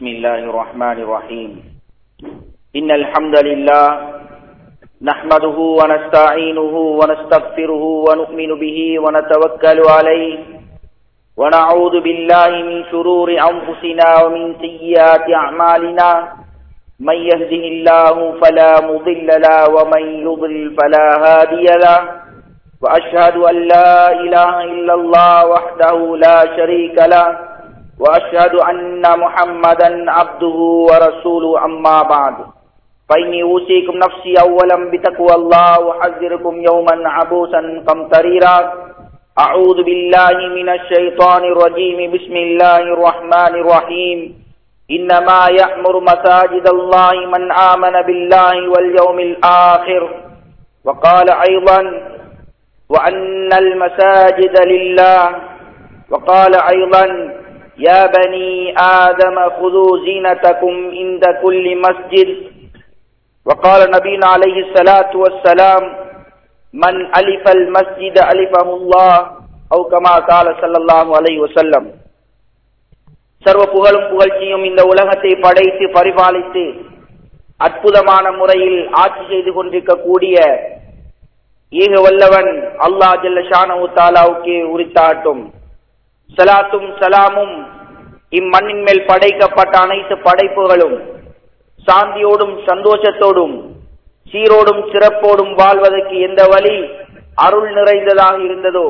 بسم الله الرحمن الرحيم. إن الحمد لله نحمده ونستعينه ونستغفره ونؤمن به ونتوكل عليه ونعوذ بالله من شرور أنفسنا ومن سيئات أعمالنا. من يهده الله فلا مضل له ومن يضلل فلا هادي له. وأشهد أن لا إله إلا الله وحده لا شريك له. وأشهد أن محمدا عبده ورسوله أما بعد. فإني أوصيكم نفسي أولا بتقوى الله وحذركم يوما عبوسا قمطريرا أعوذ بالله من الشيطان الرجيم. بسم الله الرحمن الرحيم. إنما يأمر مساجد الله من آمن بالله واليوم الآخر. وقال أيضا وأن المساجد لله. وقال أيضا يا بني آدم خذوا زينتكم عند كل مسجد وقال نبينا عليه الصلاة والسلام من ألف المسجد ألفه الله أو كما قال صلى الله عليه وسلم சர்வ புகழும் புகழ்ச்சியும் இந்த உலகத்தை படைத்து பரிபாலித்து அற்புதமான முறையில் ஆட்சி செய்து கொண்டிருக்கக்கூடிய ஈக வல்லவன் அல்லா ஜல்ல ஷானு தாலாவுக்கு உரித்தாட்டும் சலாத்தும் சலாமும் இம்மண்ணின் மேல் படைக்கப்பட்ட அனைத்து படைப்புகளும் சாந்தியோடும் சந்தோஷத்தோடும் சீரோடும் சிறப்போடும் வாழ்வதற்கு எந்த வழி அருள் நிறைந்ததாக இருந்ததோ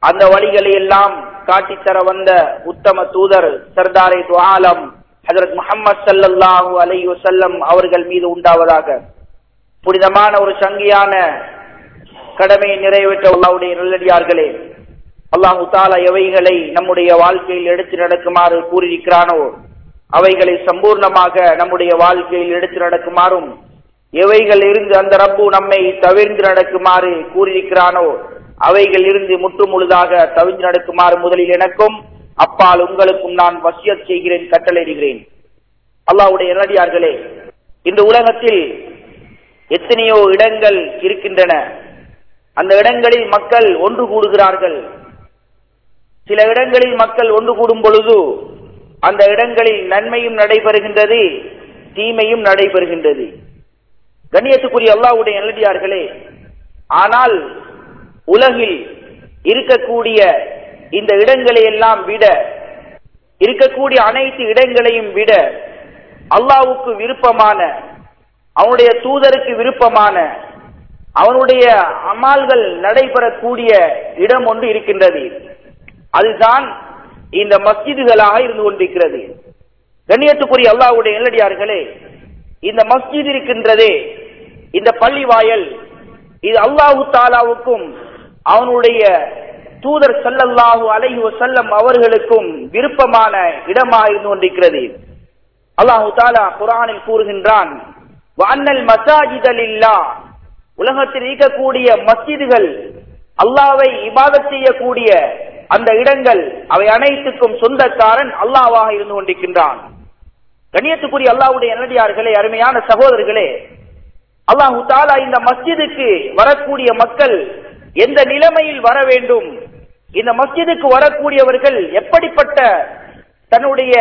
அந்த வழிகளை எல்லாம் காட்டித்தர வந்த உத்தம தூதர் சர்தாரே துவாலம் ஹசரத் முகமது சல்லாஹூ அலை வசல்லம் அவர்கள் மீது உண்டாவதாக. புனிதமான ஒரு சங்கியான கடமையை நிறைவேற்ற உள்ளாவுடைய நல்லடியார்களே அல்லாஹு தாலா எவைகளை நம்முடைய வாழ்க்கையில் எடுத்து நடக்குமாறு கூறியிருக்கிறானோ அவைகளை சம்பூர்ணமாக நம்முடைய வாழ்க்கையில் எடுத்து நடக்குமாறும் எவைகள் இருந்து அந்த ரப்பு நம்மை தவிர்ந்து நடக்குமாறு கூறியிருக்கிறானோ அவைகள் இருந்து முற்று முழுதாக தவிர்த்து நடக்குமாறு முதலில் எனக்கும் அப்பால் உங்களுக்கும் நான் வசியத் செய்கிறேன் கட்டளையிடுகிறேன். அல்லாவுடைய நல்லடியார்களே இந்த உலகத்தில் எத்தனையோ இடங்கள் இருக்கின்றன. அந்த இடங்களில் மக்கள் ஒன்று கூடுகிறார்கள். சில இடங்களில் மக்கள் ஒன்று கூடும் பொழுது அந்த இடங்களில் நன்மையும் நடைபெறுகின்றது தீமையும் நடைபெறுகின்றது. கண்ணியத்துக்குரிய அல்லாவுடைய நல்லடியார்களே ஆனால் உலகில் இருக்கக்கூடிய இந்த இடங்களை எல்லாம் விட இருக்கக்கூடிய அனைத்து இடங்களையும் விட அல்லாவுக்கு விருப்பமான அவனுடைய தூதருக்கு விருப்பமான அவனுடைய அமால்கள் நடைபெறக்கூடிய இடம் ஒன்று இருக்கின்றது. அதுதான் இந்த மஸ்ஜிதுகளாக இருந்து கொண்டிருக்கிறது. கண்ணியத்துக்குரிய அல்லாவுடைய நெல்லடியார்களே இந்த மஸ்ஜித் இருக்கின்றதே. இந்த பள்ளி வாயல் இது அல்லாஹு தாலாவுக்கும் அவனுடைய தூதர் சல்லல்லாஹு அலைஹு செல்லம் அவர்களுக்கும் விருப்பமான இடமாக இருந்து கொண்டிருக்கிறது. அல்லாஹு தாலா குரானில் கூறுகின்றான் வானல் மசாஜிதலில்லா உலகத்தில் இருக்கக்கூடிய மஸ்ஜிதுகள் அல்லாவை இபாதத் செய்யக்கூடிய அந்த இடங்கள் அவை அனைத்துக்கும் சொந்தக்காரன் அல்லாவாக இருந்து கொண்டிருக்கின்றான். கண்ணியத்துக்குரிய அல்லாவுடைய நல்லடியார்களே அருமையான சகோதரர்களே அல்லாஹு தாலா இந்த மஸ்ஜிதுக்கு வரக்கூடிய மக்கள் எந்த நிலைமையில் வர வேண்டும்? இந்த மஸ்ஜிதுக்கு வரக்கூடியவர்கள் எப்படிப்பட்ட தன்னுடைய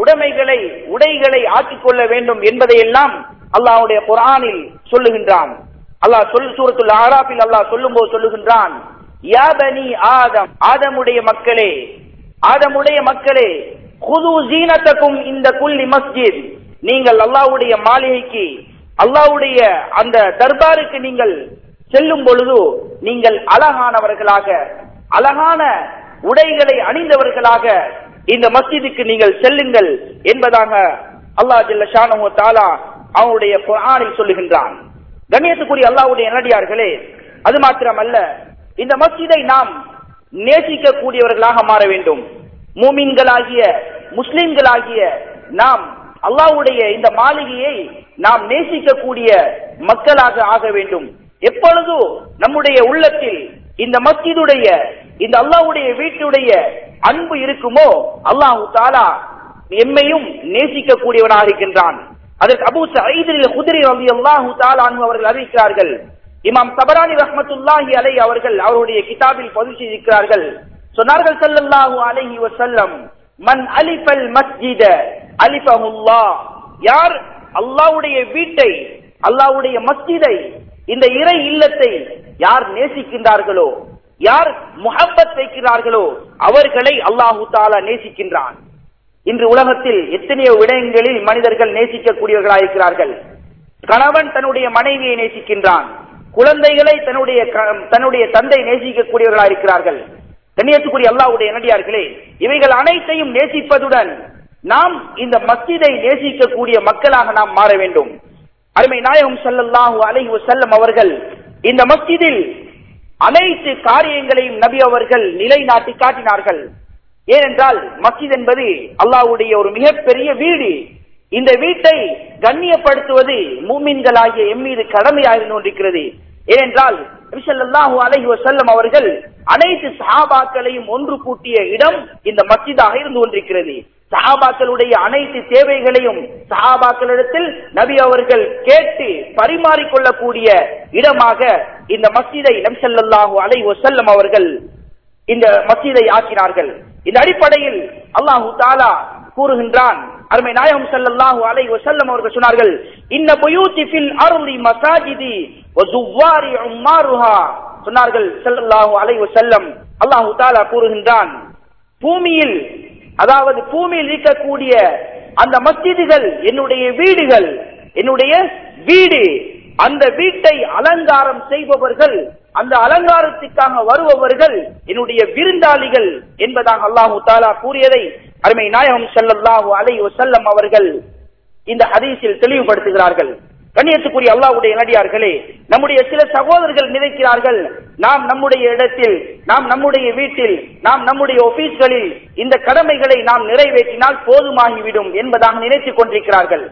உடைமைகளை உடைகளை ஆக்கிக் கொள்ள வேண்டும் என்பதையெல்லாம் அல்லாஹுடைய குரானில் சொல்லுகின்றான். அல்லாஹ் சொல் சூரத்துள்ள ஆராபில் அல்லாஹ் சொல்லும் போது சொல்லுகின்றான் யாபனி ஆதம் ஆதமுடைய மக்களே ஆதமுடைய மக்களே குது ஜீனத்தக்கும் இந்த குல்லி மஸ்ஜித் நீங்கள் அல்லாவுடைய மாளிகைக்கு அல்லாவுடைய அந்த தர்பாருக்கு நீங்கள் செல்லும் பொழுது நீங்கள் அழகானவர்களாக அழகான உடைகளை அணிந்தவர்களாக இந்த மஸ்ஜிதுக்கு நீங்கள் செல்லுங்கள் என்பதாக அல்லா ஜில்ல ஷானு தாலா அவனுடைய குரானில் சொல்லுகின்றான். கண்ணியத்துக்குரிய அல்லாவுடைய நடிகார்களே அது மாத்திரமல்ல இந்த மஸ்ஜிதை நாம் நேசிக்க கூடியவர்களாக மாற வேண்டும். மூமின்களாகிய முஸ்லிம்களாகிய நாம் அல்லாவுடைய இந்த மாளிகையை நாம் நேசிக்கக்கூடிய மக்களாக ஆக வேண்டும். எப்பொழுது நம்முடைய உள்ளத்தில் இந்த மஸ்ஜிதுடைய இந்த அல்லாவுடைய வீட்டுடைய அன்பு இருக்குமோ அல்லாஹு தாலா எம்மையும் நேசிக்கக்கூடியவனாக இருக்கின்றான். அதற்கு அபு சைதில் குதிரை வந்து அல்லாஹு தாலா அவர்கள் அறிவிக்கிறார்கள் இமாம் சபரானி ரஹமத்துல்லாஹி அலை அவர்கள் அவருடைய கிதாபில் பதிவு செய்திருக்கிறார்கள். சொன்னார்கள் சல்லல்லாஹு அலைஹி வசல்லம் மன் அலிஃபல் மஸ்ஜித அலிஃபஹுல்லா. யார் அல்லாஹ்வுடைய வீட்டை அல்லாஹ்வுடைய மஸ்ஜிதை இந்த இறை இல்லத்தை யார் நேசிக்கின்றார்களோ யார் முகப்பத் வைக்கிறார்களோ அவர்களை அல்லாஹு தாலா நேசிக்கின்றான். இன்று உலகத்தில் எத்தனையோ விடயங்களில் மனிதர்கள் நேசிக்கக்கூடியவர்களாக இருக்கிறார்கள் கணவன் தன்னுடைய மனைவியை நேசிக்கின்றான். குழந்தைகளை தன்னுடைய க- தன்னுடைய தந்தை நேசிக்கக்கூடியவர்களாக இருக்கிறார்கள். கண்ணியத்துக்குரிய அல்லாவுடைய நடிகார்களே இவைகள் அனைத்தையும் நேசிப்பதுடன் நாம் இந்த மஸ்ஜிதை நேசிக்கக்கூடிய மக்களாக நாம் மாற வேண்டும். அருமை நாயகம் ஸல்லல்லாஹு அலைஹி வஸல்லம் அவர்கள் இந்த மஸ்ஜிதில் அனைத்து காரியங்களையும் நபி அவர்கள் நிலைநாட்டி காட்டினார்கள். ஏனென்றால் மஸ்ஜித் என்பது அல்லாஹ்வுடைய ஒரு மிகப்பெரிய வீடு. இந்த வீட்டை கண்ணியப்படுத்துவது மூமின்களாகிய எம் மீது கடமையாக இருந்து கொண்டிருக்கிறது ஏனென்றால் நபி அவர்கள் அனைத்து சஹாபாக்களையும் ஒன்று கூட்டிய இடம் இந்த மஸ்ஜிதாக இருந்து கொண்டிருக்கிறது. சஹாபாக்களுடைய அனைத்து தேவைகளையும் சஹாபாக்களிடத்தில் நபி அவர்கள் கேட்டு பரிமாறிக்கொள்ளக்கூடிய இடமாக இந்த மஸ்ஜிதை நபி ஸல்லல்லாஹு வசல்லம் அவர்கள் இந்த மசீதை ஆக்கினார்கள். இந்த அடிப்படையில் அல்லாஹு தாலா கூறுகின்றான் அருமை நாயகம் செல்லல்லாஹு அலை வசல்லம் அவர்கள் சொன்னார்கள் இன்ன பொயூத்தி ஃபில் அருளி மசாஜிதி வ உம்மாருஹா. சொன்னார்கள் ஸல்லல்லாஹு அலை வசல்லம் அல்லாஹு தாலா கூறுகின்றான் பூமியில் அதாவது பூமியில் இருக்கக்கூடிய அந்த மஸ்ஜிதுகள் என்னுடைய வீடுகள் என்னுடைய வீடு அந்த வீட்டை அலங்காரம் செய்பவர்கள் அந்த அலங்காரத்துக்காக வருபவர்கள் என்னுடைய விருந்தாளிகள் என்பதாக அல்லாஹு தாலா கூறியதை அருமை நாயகம் ஸல்லல்லாஹு அலை செல்லம் அவர்கள் இந்த ஹதீஸில் தெளிவுபடுத்துகிறார்கள். கண்ணியத்துக்குரிய அல்லாஹ்வுடைய நடிகார்களே நம்முடைய சில சகோதரர்கள் நினைக்கிறார்கள் நாம் நம்முடைய இடத்தில் நாம் நம்முடைய வீட்டில் நாம் நம்முடைய ஆபீஸ்களில் இந்த கடமைகளை நாம் நிறைவேற்றினால் போதுமாகிவிடும் என்பதாக நினைத்துக் கொண்டிருக்கிறார்கள்.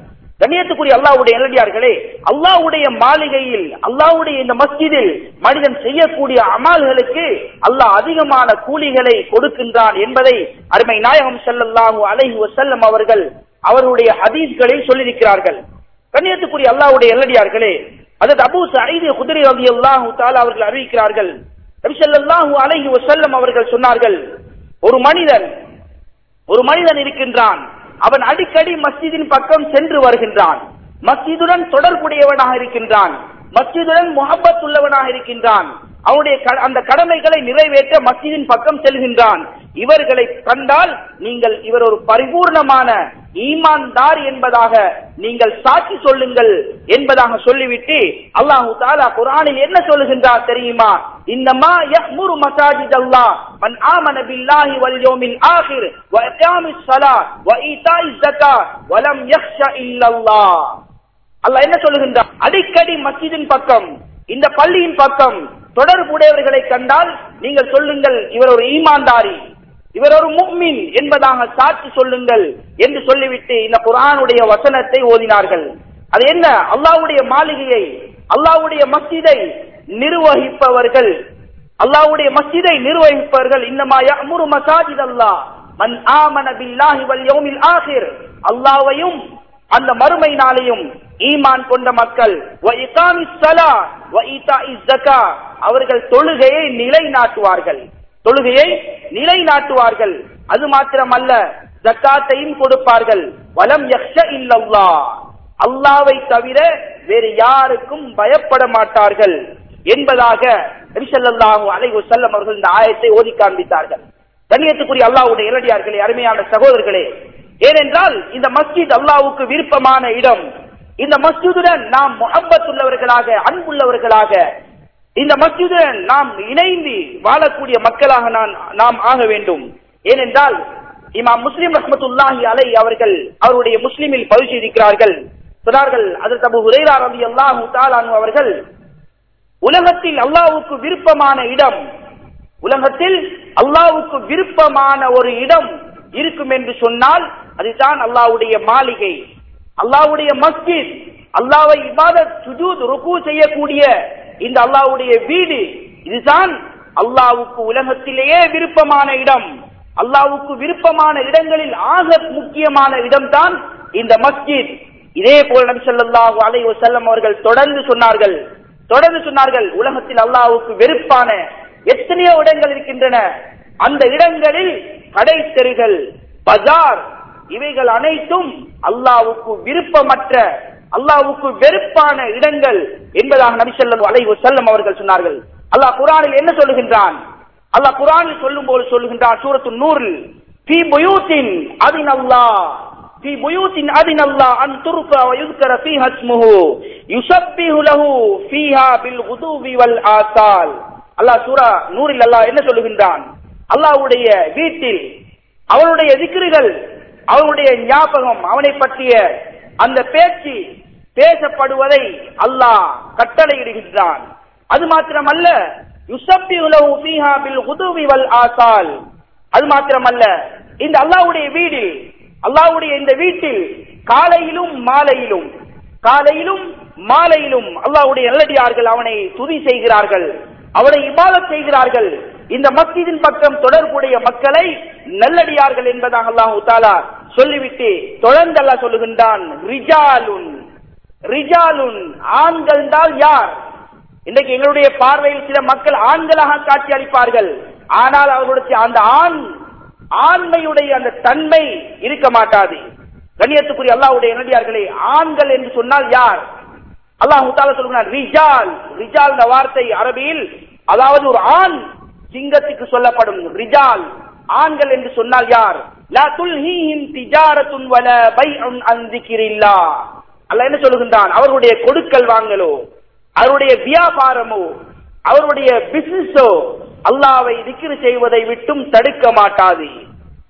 கண்ணியத்துக்குரிய அல்லாவுடைய நல்லடியார்களே அல்லாவுடைய மாளிகையில் அல்லாவுடைய இந்த மஸ்ஜிதில் மனிதன் செய்யக்கூடிய அமால்களுக்கு அல்லாஹ் அதிகமான கூலிகளை கொடுக்கின்றான் என்பதை அருமை நாயகம் செல்லல்லாஹு அலைஹி வசல்லம் அவர்கள் அவருடைய ஹதீஸ்களில் சொல்லியிருக்கிறார்கள். கண்ணியத்துக்குரிய அல்லாஹ்வுடைய நல்லடியார்களே அதற்கு அபூ சைது குதிரை ரலியல்லாஹு தாலா அவர்கள் அறிவிக்கிறார்கள். நபி அலைஹி வசல்லம் அவர்கள் சொன்னார்கள் ஒரு மனிதன் ஒரு மனிதன் இருக்கின்றான் அவன் அடிக்கடி மஸ்ஜிதின் பக்கம் சென்று வருகின்றான். மஸ்ஜிதுடன் தொடர்புடையவனாக இருக்கின்றான். மஸ்ஜிதுடன் முகப்பத் உள்ளவனாக இருக்கின்றான். அவனுடைய அந்த கடமைகளை நிறைவேற்ற மஸ்ஜிதின் பக்கம் செல்கின்றான். இவர்களை கண்டால் நீங்கள் இவர் ஒரு பரிபூர்ணமான ஈமான்தார் என்பதாக நீங்கள் சாட்சி சொல்லுங்கள் என்பதாக சொல்லிவிட்டு அல்லாஹு தாலா குரானில் என்ன சொல்லுகின்றார் தெரியுமா? இன்னமா யஹ்முரு மசாஜித் அல்லாஹ் மன் ஆமன பில்லாஹி வல் யௌமில் ஆகிர் வ இகாமிஸ் ஸலாத் வ ஈதாயிஸ் ஸகாத் வ லம் யக்ஷ இல்லல்லாஹ். அல்லாஹ் என்ன சொல்லுகின்றார்? அடிக்கடி மஸ்ஜிதின் பக்கம் இந்த பள்ளியின் பக்கம் தொடர்புடையவர்களை கண்டால் நீங்கள் சொல்லுங்கள் இவர் ஒரு ஈமான்தாரி. இவர் ஒரு முக்மின் என்பதாக சாட்சி சொல்லுங்கள் என்று சொல்லிவிட்டு இந்த குரானுடைய வசனத்தை ஓதினார்கள். அது என்ன? அல்லாஹ்வுடைய மாளிகையை அல்லாஹ்வுடைய மசிதை நிர்வகிப்பவர்கள் அல்லாஹ்வுடைய மசிதை நிர்வகிப்பவர்கள் இன்னமாயா மசாஜித் அல்லாஹ் மன் ஆமன பில்லாஹி வல் யௌமில் ஆஹிர் அல்லாவையும் அந்த மறுமை நாளையும் ஈமான் கொண்ட மக்கள் வ வ அவர்கள் தொழுகையை நிலைநாட்டுவார்கள். தொழுகையை நிலைநாட்டுவார்கள். அது மாத்திரமல்ல ஜக்காத்தையும் கொடுப்பார்கள். வலம் யக்ஷ இல்லல்லா. அல்லாவை தவிர வேறு யாருக்கும் பயப்பட மாட்டார்கள். என்பதாக நபி அலைஹு செல்லம் அவர்கள் இந்த ஆயத்தை ஓதி காண்பித்தார்கள். கண்ணியத்துக்குரிய அல்லாவுடைய இரடியார்களே அருமையான சகோதரர்களே ஏனென்றால் இந்த மஸ்ஜித் அல்லாவுக்கு விருப்பமான இடம். இந்த மஸ்ஜிதுடன் நாம் முகம்பத்துள்ளவர்களாக உள்ளவர்களாக அன்புள்ளவர்களாக இந்த மஸ்ஜிதுடன் நாம் இணைந்து வாழக்கூடிய மக்களாக நான் நாம் ஆக வேண்டும். ஏனென்றால் இமாம் முஸ்லிம் ரஹமத்துல்லாஹி அலை அவர்கள் அவருடைய முஸ்லிமில் பதிவு செய்திருக்கிறார்கள் சொன்னார்கள் அதற்கு அபு ஹுரைரா ரலியல்லாஹு தஆலா அவர்கள் உலகத்தில் அல்லாவுக்கு விருப்பமான இடம் உலகத்தில் அல்லாவுக்கு விருப்பமான ஒரு இடம் இருக்கும் என்று சொன்னால் அதுதான் அல்லாஹ்வுடைய மாளிகை. அல்லாஹ்வுடைய மஸ்ஜித் அல்லாவை இபாதத் சுஜூத் ருக்கு செய்யக்கூடிய இந்த அல்லாஹ்வுடைய வீடு இதுதான் அல்லாவுக்கு உலகத்திலேயே விருப்பமான இடம். அல்லாவுக்கு விருப்பமான இடங்களில் ஆக முக்கியமான இடம்தான் இந்த மஸ்ஜித். இதே போல நபி ஸல்லல்லாஹு அலைஹி அவர்கள் தொடர்ந்து சொன்னார்கள். தொடர்ந்து சொன்னார்கள் உலகத்தில் அல்லாவுக்கு வெறுப்பான எத்தனையோ இடங்கள் இருக்கின்றன. அந்த இடங்களில் கடை தெருகள் பஜார் இவைகள் அனைத்தும் அல்லாவுக்கு விருப்பமற்ற அல்லாவுக்கு வெறுப்பான இடங்கள் என்பதாக நபிசல்லம் அலைவு செல்லம் அவர்கள் சொன்னார்கள். அல்லாஹ் குரானில் என்ன சொல்லுகின்றான்? அல்லாஹ் குரானில் சொல்லும் போது சொல்லுகின்றான் சூரத்து நூறில் பி புயூத்தின் அதின் அல்லாஹ் في بيوت أذن الله أن ترفع ويذكر فيها اسمه يسبح له فيها بالغدو والآصال அல்லாஹ் சூரா நூறில் அல்லாஹ் என்ன சொல்லுகின்றான்? அல்லாஹ்வுடைய வீட்டில் அவனுடைய திக்ருகள் அவனுடைய ஞாபகம் அவனை பற்றிய அந்த பேச்சு பேசப்படுவதை அல்லாஹ் கட்டளையிடுகின்றான். அது மாத்திரமல்ல ஆசால். அது மாத்திரமல்ல இந்த அல்லாஹ்வுடைய வீடில் அல்லாவுடைய இந்த வீட்டில் காலையிலும் மாலையிலும் காலையிலும் மாலையிலும் அல்லாஹ்வுடைய நல்லடியார்கள் அவனை துதி செய்கிறார்கள் அவனை இபாதத் செய்கிறார்கள். இந்த மஸ்ஜிதின் பக்கம் தொடர்புடைய மக்களை நல்லடியார்கள் என்பதாக அல்லாஹு தாலா சொல்லிவிட்டு தொடர்ந்து அல்லாஹ் சொல்லுகின்றான் ரிஜாலுன் ஆண்கள் என்றால் யார்? இன்றைக்கு எங்களுடைய பார்வையில் சில மக்கள் ஆண்களாக காட்சி அளிப்பார்கள். ஆனால் அவர்களுடைய அந்த ஆண் ஆண்மையுடைய அந்த தன்மை இருக்க மாட்டாது. கண்ணியத்துக்குரிய அல்லாவுடைய நடிகார்களே ஆண்கள் என்று சொன்னால் யார்? அல்லாஹ் தாலா சொல்கிறான் ரிஜால். ரிஜால் இந்த வார்த்தை அரபியில் அதாவது ஒரு ஆண் சிங்கத்துக்கு சொல்லப்படும். ரிஜால். ஆண்கள் என்று சொன்னால் யார்? லா துல்ஹீஹிம் திஜாரத்துன் வல பைஉன் அன் அல்ல அல்லாஹ் என்ன சொல்லுகின்றான்? அவருடைய கொடுக்கல் வாங்கலோ அவருடைய வியாபாரமோ அவருடைய பிசினஸோ அல்லாவை திக்ரு செய்வதை விட்டும் தடுக்க மாட்டாது.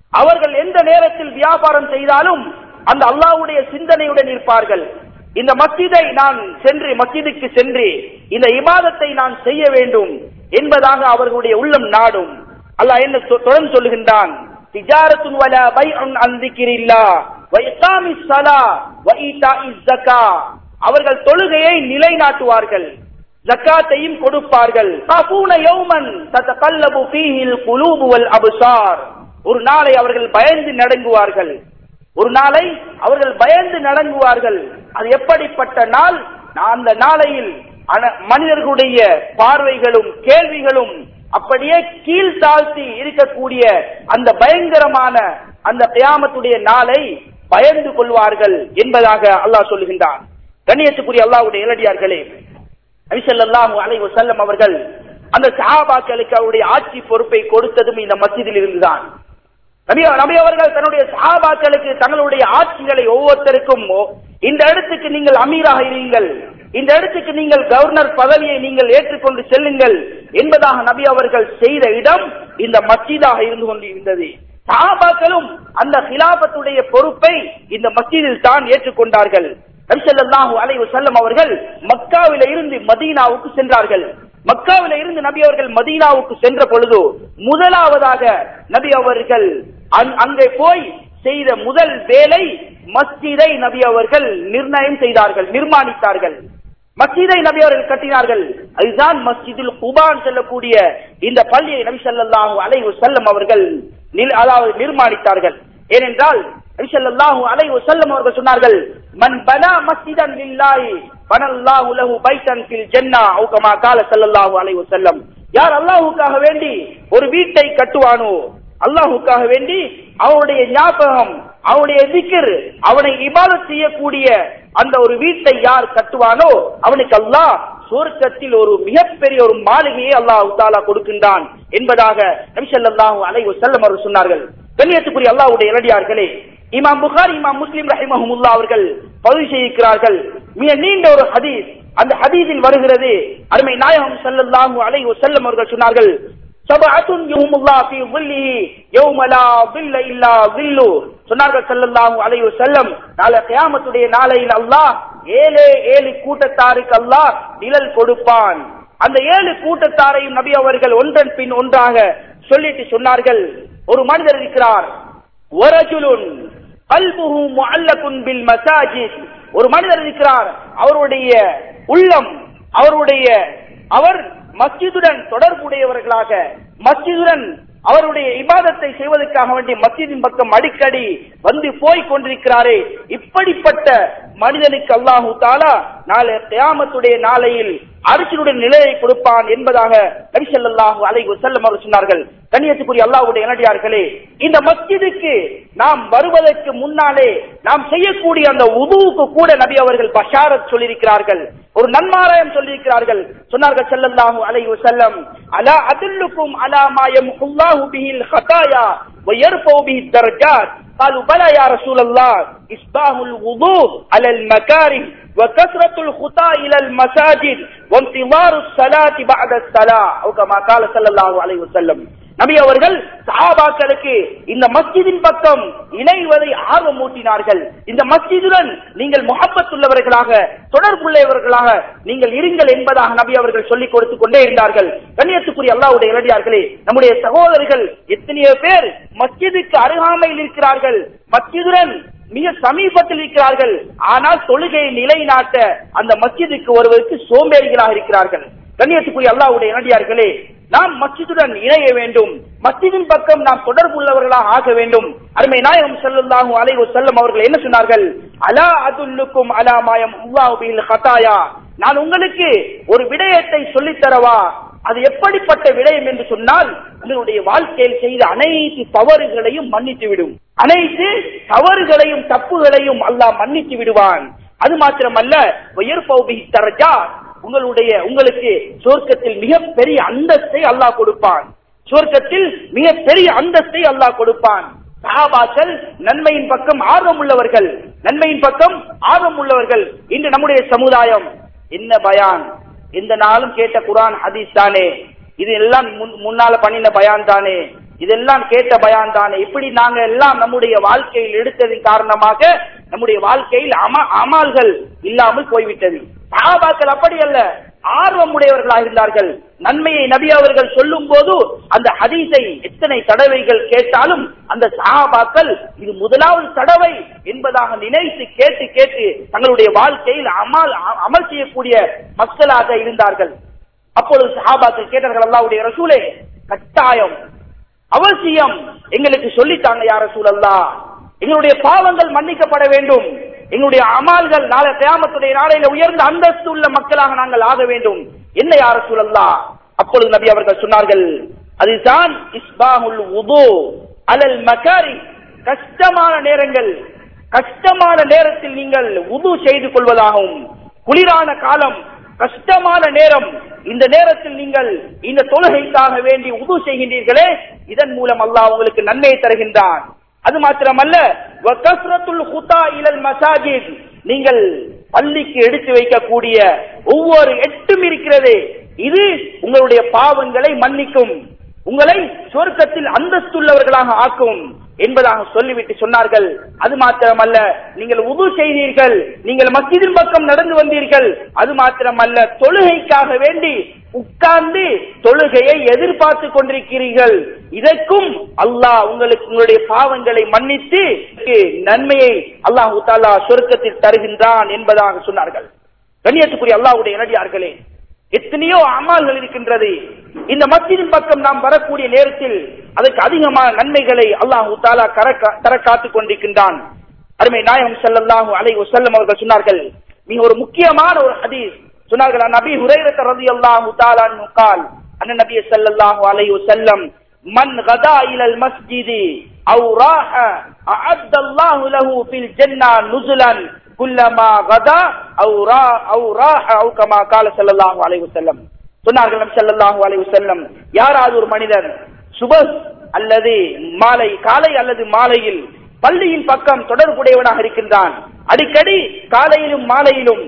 அவர்கள் எந்த நேரத்தில் வியாபாரம் செய்தாலும் அந்த அல்லாஹ்வுடைய சிந்தனையுடன் இருப்பார்கள். இந்த மசிதை நான் சென்று மஸ்ஜிதுக்கு சென்று இந்த இமாதத்தை நான் செய்ய வேண்டும் என்பதாக அவர்களுடைய உள்ளம் நாடும். அல்லாஹ் என்ன சொ- தொடர்ந்து சொல்லுகின்றான் அவர்கள் தொழுகையை நிலைநாட்டுவார்கள். ஜக்காத்தையும் கொடுப்பார்கள். ஒரு நாளை அவர்கள் பயந்து நடங்குவார்கள். ஒரு நாளை அவர்கள் பயந்து நடங்குவார்கள். அது எப்படிப்பட்ட நாள்? அந்த நாளையில் அன- மனிதர்களுடைய பார்வைகளும் கேள்விகளும் அப்படியே கீழ் தாழ்த்தி இருக்கக்கூடிய அந்த பயங்கரமான அந்த கியாமத்துடைய நாளை பயந்து கொள்வார்கள் என்பதாக அல்லாஹ் சொல்லுகின்றான். கண்ணியத்துக்குரிய அல்லாவுடைய இலடியார்களே நபிசல்லாஹு அவர்கள் அந்த சஹாபாக்களுக்கு அவருடைய ஆட்சி பொறுப்பை கொடுத்ததும் இந்த மத்தியில் இருந்துதான். நபி அவர்கள் தன்னுடைய சஹாபாக்களுக்கு தங்களுடைய ஆட்சிகளை ஒவ்வொருத்தருக்கும் இந்த இடத்துக்கு நீங்கள் அமீராக இருங்கள் இந்த இடத்துக்கு நீங்கள் கவர்னர் பதவியை நீங்கள் ஏற்றுக்கொண்டு செல்லுங்கள் என்பதாக நபி அவர்கள் செய்த இடம் இந்த மசீதாக இருந்து கொண்டிருந்தது. சாபாக்களும் அந்த ஹிலாபத்துடைய பொறுப்பை இந்த மஸ்ஜிதில் தான் ஏற்றுக்கொண்டார்கள். நபிசல்லாஹு அலைவு செல்லம் அவர்கள் மக்காவில இருந்து மதீனாவுக்கு சென்றார்கள். மக்காவில இருந்து நபி அவர்கள் மதீனாவுக்கு சென்ற பொழுது முதலாவதாக நபி அவர்கள் அங்கே போய் செய்த முதல் வேலை மஸ்ஜிதை நபி அவர்கள் நிர்ணயம் செய்தார்கள் நிர்மாணித்தார்கள். மஸ்ஜிதை நபி அவர்கள் கட்டினார்கள். அதுதான் மஸ்ஜிதில் குபான் செல்லக்கூடிய இந்த பள்ளியை நபி சல்லாஹூ அலைவு செல்லம் அவர்கள் அதாவது நிர்மாணித்தார்கள். ஏனென்றால் நபி ஸல்லல்லாஹு அலைஹி அவர்கள் சொன்னார்கள் மன் பனா மஸ்ஜிதன் லில்லாஹி பனல்லாஹு லஹு பைத்தன் ஃபில் ஜன்னah அவு கமா கால ஸல்லல்லாஹு அலைஹி வஸல்லம். யார் அல்லாஹ்வுக்காக வேண்டி ஒரு வீட்டை கட்டுவானோ? அல்லாஹ்வுக்காக வேண்டி அவனுடைய ஞாபகம் அவனுடைய திக்ர் அவனை இபாதத் செய்யக்கூடிய அந்த ஒரு வீட்டை யார் கட்டுவானோ அவனுக்கு அல்லாஹ் சுவர்க்கத்தில் ஒரு மிகப்பெரிய ஒரு மாளிகையை அல்லாஹ் உத்தாலா கொடுக்கின்றான் என்பதாக நபி ஸல்லல்லாஹு அலைஹி அவர்கள் சொன்னார்கள். கண்ணியத்துக்குரிய அல்லாஹ்வுடைய இலடியார்களே இமாம் புகார் இமாம் முஸ்லிம் ரஹிமஹமுல்லா அவர்கள் பதிவு செய்திருக்கிறார்கள் மிக நீண்ட ஒரு ஹதீஸ். அந்த ஹதீஸில் வருகிறது. அருமை நாயகம் ஸல்லல்லாஹு அலைவு செல்லம் அவர்கள் சொன்னார்கள் சொன்னார்கள் செல்லம் அலையு செல்லம் நாளை கியாமத்துடைய நாளையில் அல்லாஹ் ஏழே ஏழு கூட்டத்தாருக்கு நிழல் கொடுப்பான். அந்த ஏழு கூட்டத்தாரையும் நபி அவர்கள் ஒன்றன் பின் ஒன்றாக சொல்லிட்டு சொன்னார்கள். ஒரு மனிதர் இருக்கிறார். ஒரு மனிதர் இருக்கிறார். அவருடைய உள்ளம் அவருடைய அவர் மஸ்ஜிதுடன் தொடர்புடையவர்களாக மஸ்ஜிதுடன் அவருடைய இபாதத்தை செய்வதற்காக வேண்டிய மத்தியின் பக்கம் அடிக்கடி வந்து போய் கொண்டிருக்கிறாரே. இப்படிப்பட்ட மனிதனுக்கு அல்லாஹு தாலா நாளை கியாமத்துடைய நாளையில் அரசினுடைய நிலையை கொடுப்பான் என்பதாக நபிசல்லாஹு அலை செல்லம் அவர் சொன்னார்கள். கண்ணியத்துக்குரிய அல்லாவுடைய இனடியார்களே இந்த மஸ்ஜிதுக்கு நாம் வருவதற்கு முன்னாலே நாம் செய்யக்கூடிய அந்த உதுவுக்கு கூட நபி அவர்கள் பஷாரத் சொல்லியிருக்கிறார்கள். ஒரு நன்மாராயம் சொல்லியிருக்கிறார்கள். சொன்னார்கள் செல்லல்லாஹு அலைவு செல்லம் அலா அதில்லுக்கும் அலா மாயம் ஹுல்லாஹு பிஹில் ஹதாயா ஒயர் வயற்பௌபி தர்ஜாத். قالوا، بلى يا رسول الله، إصباح الوضوء على المكاره وكثرة الخطى إلى المساجد وانتظار الصلاة بعد الصلاة. أو كما قال صلى الله عليه وسلم. நபி அவர்கள் சஹாபாக்களுக்கு இந்த மஸ்ஜிதின் பக்கம் இணைவதை ஆர்வம் ஊட்டினார்கள் இந்த மஸ்ஜிதுடன் நீங்கள் முகப்பத்துள்ளவர்களாக தொடர்புள்ளவர்களாக நீங்கள் இருங்கள் என்பதாக நபி அவர்கள் சொல்லிக் கொடுத்துக் கொண்டே இருந்தார்கள். கண்ணியத்துக்குரிய அல்லாவுடைய இளடியார்களே நம்முடைய சகோதரர்கள் எத்தனையோ பேர் மஸ்ஜிதுக்கு அருகாமையில் இருக்கிறார்கள். மஸ்ஜிதுடன் மிக சமீபத்தில் இருக்கிறார்கள். ஆனால் தொழுகையை நிலைநாட்ட அந்த மஸ்ஜிதுக்கு ஒருவருக்கு சோம்பேறிகளாக இருக்கிறார்கள். கண்ணியத்துக்குரிய அல்லாவுடைய நடிகார்களே நாம் மஸ்ஜிதுடன் இணைய வேண்டும். மஸ்ஜிதின் பக்கம் நாம் தொடர்பு உள்ளவர்களாக ஆக வேண்டும். அருமை நாயகம் செல்லுல்லாஹு அலைஹி செல்லும் அவர்கள் என்ன சொன்னார்கள்? அலா அதுல்லுக்கும் அலா மாயம் உல்லாஹுபில் ஹதாயா நான் உங்களுக்கு ஒரு விடயத்தை சொல்லித் தரவா அது எப்படிப்பட்ட விடயம் என்று சொன்னால் உங்களுடைய வாழ்க்கையில் செய்த அனைத்து தவறுகளையும் மன்னித்து விடும். அனைத்து தவறுகளையும் தப்புகளையும் அல்லாஹ் மன்னித்து விடுவான். அது மாத்திரமல்ல உயர்பௌபி தரஜா உங்களுடைய உங்களுக்கு சொர்க்கத்தில் மிகப்பெரிய அந்தஸ்தை அல்லாஹ் கொடுப்பான். சொர்க்கத்தில் மிகப்பெரிய அந்தஸ்தை அல்லாஹ் கொடுப்பான். சஹாபாக்கள் நன்மையின் பக்கம் ஆர்வம் உள்ளவர்கள். நன்மையின் பக்கம் ஆர்வம் உள்ளவர்கள். இன்று நம்முடைய சமுதாயம். என்ன பயான்? எந்த நாளும் கேட்ட குரான் ஹதீஸ் தானே. இது எல்லாம் முன்- முன்னால பண்ணின பயான் தானே. இதெல்லாம் கேட்ட பயான் தானே இப்படி நாங்க எல்லாம் நம்முடைய வாழ்க்கையில் எடுத்ததின் காரணமாக நம்முடைய வாழ்க்கையில் அம அமால்கள் இல்லாமல் போய்விட்டது. சாபாக்கள் அப்படி அல்ல. ஆர்வம் உடையவர்களாக இருந்தார்கள். நன்மையை நபி அவர்கள் சொல்லும் போது அந்த ஹதீஸை எத்தனை தடவைகள் கேட்டாலும் அந்த சஹாபாக்கள் இது முதலாவது தடவை என்பதாக நினைத்து கேட்டு கேட்டு தங்களுடைய வாழ்க்கையில் அமல் அமல் செய்யக்கூடிய மக்களாக இருந்தார்கள். அப்பொழுது சஹாபாக்கள் கேட்டார்கள் அல்லாவுடைய ரசூலே கட்டாயம் அவசியம் எங்களுக்கு சொல்லித்தாங்க யார சூழல்லா எங்களுடைய பாவங்கள் மன்னிக்கப்பட வேண்டும். எங்களுடைய அமால்கள் நாளை கிராமத்துடைய நாளையில உயர்ந்த அந்தஸ்து உள்ள மக்களாக நாங்கள் ஆக வேண்டும். என்ன யார சூழல்லா அப்பொழுது நபி அவர்கள் சொன்னார்கள் அதுதான் இஸ்பாஹுல் உது அலல் மகாரி. கஷ்டமான நேரங்கள் கஷ்டமான நேரத்தில் நீங்கள் உது செய்து கொள்வதாகவும் குளிரான காலம் கஷ்டமான நேரம். இந்த நேரத்தில் நீங்கள் இந்த தொழுகைக்காக வேண்டி உது செய்கின்றீர்களே இதன் மூலம் அல்லாஹ் உங்களுக்கு நன்மையை தருகின்றான். அது மாத்திரமல்ல இலல் மசாஜித். நீங்கள் பள்ளிக்கு எடுத்து வைக்கக்கூடிய ஒவ்வொரு எட்டும் இருக்கிறது. இது உங்களுடைய பாவங்களை மன்னிக்கும். உங்களை சொர்க்கத்தில் அந்தஸ்துள்ளவர்களாக ஆக்கும். என்பதாக சொல்லிவிட்டு சொன்னார்கள். அது மாத்திரமல்ல நீங்கள் உது செய்தீர்கள் நீங்கள் மசிதின் பக்கம் நடந்து வந்தீர்கள். அது மாத்திரமல்ல தொழுகைக்காக வேண்டி உட்கார்ந்து தொழுகையை எதிர்பார்த்து கொண்டிருக்கிறீர்கள். இதற்கும் அல்லாஹ் உங்களுக்கு உங்களுடைய பாவங்களை மன்னித்து நன்மையை அல்லாஹு தாலா சொருக்கத்தில் தருகின்றான் என்பதாக சொன்னார்கள். கண்ணியத்துக்குரிய அல்லாவுடைய நடிகார்களே எத்தனையோ அமால்கள் இருக்கின்றது. இந்த மத்தியின் பக்கம் நாம் வரக்கூடிய நேரத்தில் அதற்கு அதிகமான நன்மைகளை அல்லாஹு தாலா தர காத்துக் கொண்டிருக்கின்றான். அருமை நாயகம் செல்லல்லாஹு அலை செல்லம் அவர்கள் சொன்னார்கள் மிக ஒரு முக்கியமான ஒரு ஹதீஸ். சொன்னார்கள் நபி ஹுரைரத் ரதி அல்லாஹு தாலா நுகால் அண்ணன் நபிய செல்லல்லாஹு அலை செல்லம் மன் கதா இலல் மஸ்ஜிதி அவு ராஹ அஅத்தல்லாஹு லஹு ஃபில் ஜன்னா நுசுலன் குல்லமா கதா அவுரா ரா அவு கமா கால செல்லல்லாஹு அலைவு செல்லம் சொன்னார்கள் செல்லல்லாஹு அலைவு செல்லம் யாராவது ஒரு மனிதன் சுப அல்லது மாலை காலை அல்லது மாலையில் பள்ளியின் பக்கம் தொடர்புடையவனாக இருக்கின்றான். அடிக்கடி காலையிலும் மாலையிலும்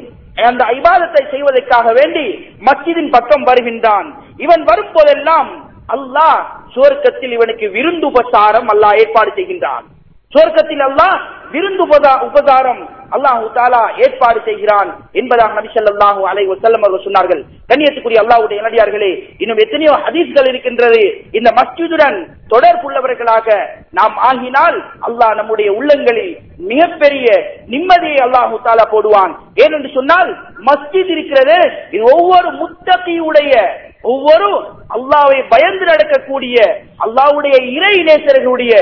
அந்த ஐபாதத்தை செய்வதற்காக வேண்டி மஸ்ஜிதின் பக்கம் வருகின்றான். இவன் வரும் போதெல்லாம் அல்லாஹ் சுவர்க்கத்தில் இவனுக்கு விருந்து உபசாரம் அல்லாஹ் ஏற்பாடு செய்கின்றான். சொர்க்கத்தில் அல்லாஹ் விருந்து உபதா- உபகாரம் அல்லாஹு தாலா ஏற்பாடு செய்கிறான் என்பதாக நபி ஸல்லல்லாஹு அலைஹி வஸல்லம் அவர்கள் சொன்னார்கள். கண்ணியத்துக்குரிய அல்லாஹுடைய நடிகார்களே இன்னும் எத்தனையோ ஹதீஸ்கள் இருக்கின்றது. இந்த மஸ்ஜிதுடன் தொடர்புள்ளவர்களாக நாம் ஆகினால் அல்லாஹ் நம்முடைய உள்ளங்களில் மிகப்பெரிய நிம்மதியை அல்லாஹு தாலா போடுவான். ஏனென்று சொன்னால் மஸ்ஜித் இருக்கிறது. இது ஒவ்வொரு முத்தத்தையுடைய ஒவ்வொரு அல்லாவை பயந்து நடக்கக்கூடிய அல்லாஹ்வுடைய இறை நேசர்களுடைய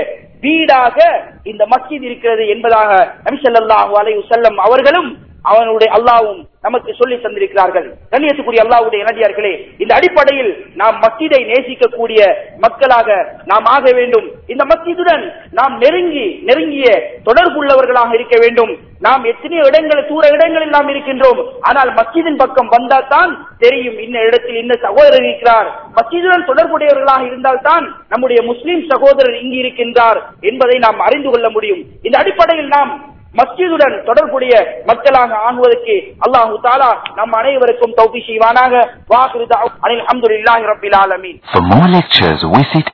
வீடாக இந்த மஸ்ஜித் இருக்கிறது என்பதாக நபி ஸல்லல்லாஹு செல்லம் அவர்களும் அவனுடைய அல்லாவும் நமக்கு சொல்லி தந்திருக்கிறார்கள். கண்ணியத்துக்குரிய அல்லாவுடைய இளடியார்களே இந்த அடிப்படையில் நாம் மஸ்ஜிதை நேசிக்கக்கூடிய மக்களாக நாம் ஆக வேண்டும். இந்த மஸ்ஜிதுடன் நாம் நெருங்கி நெருங்கிய தொடர்புள்ளவர்களாக இருக்க வேண்டும். நாம் எத்தனையோ இடங்கள் தூர இடங்களில் நாம் இருக்கின்றோம். ஆனால் மஸ்ஜிதின் பக்கம் வந்தால் தான் தெரியும் இன்ன இடத்தில் இன்ன சகோதரர் இருக்கிறார். மஸ்ஜிதுடன் தொடர்புடையவர்களாக இருந்தால் தான் நம்முடைய முஸ்லிம் சகோதரர் இங்கு இருக்கின்றார் என்பதை நாம் அறிந்து கொள்ள முடியும். இந்த அடிப்படையில் நாம் மஸ்ஜிதுடன் தொடர்புடைய மக்களாக ஆகுவதற்கு அல்லாஹு தாலா நம் அனைவருக்கும் தௌபி செய்வானாக. வாக்குறுதி அனில் அஹமதுல்லாஹி ரபில் ஆலமீன். For more lectures, visit